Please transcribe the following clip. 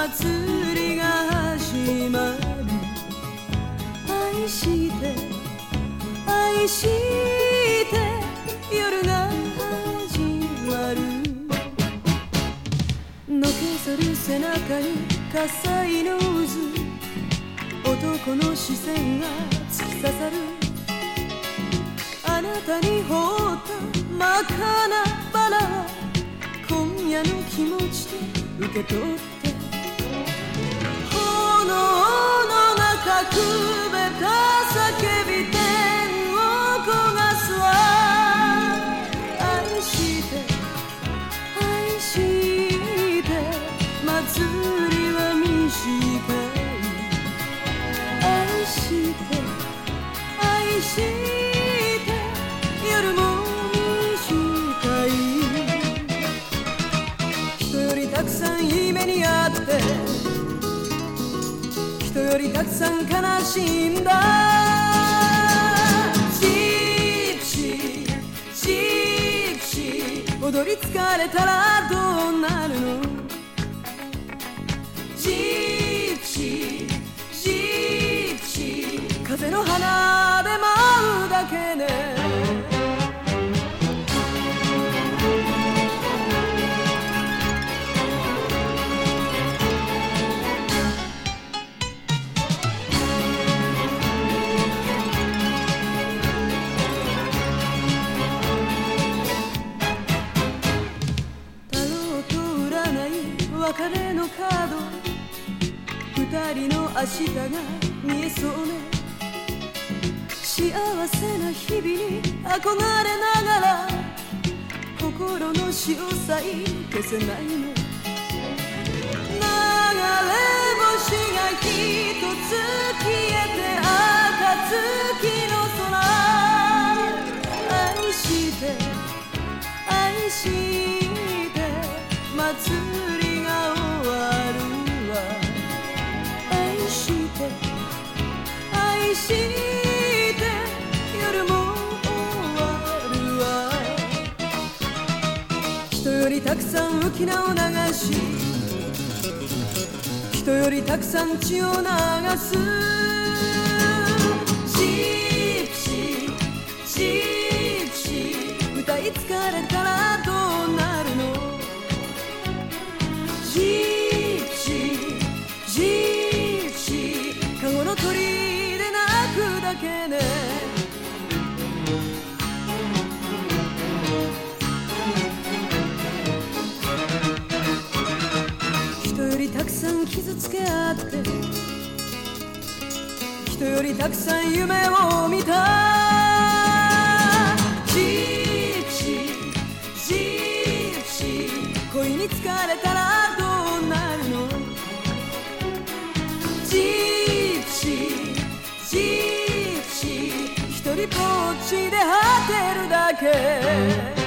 祭りが始まる愛して愛して夜が始まる。のけぞる背中に火災の渦。男の視線が突き刺さる。あなたに放った真っ赤なバラ今夜の気持ちで受け取って中人よりたくさん悲しいんだ。ジプシージプシー踊り疲れたらどうなるの？ジプ別れのカード。二人の明日が見えそうね。幸せな日々に憧れながら心の潮さえ消せないね。流れ星が一つ消えて暁の空。愛して愛して祭りりたくさん浮き名を流し人よりたくさん血を流す。ジプシージプシー歌い疲れたらたくさん傷つけ合って人よりたくさん夢を見た。ジプシージプシー恋に疲れたらどうなるの？ジプシージプシー一人ぼっちで果てるだけ。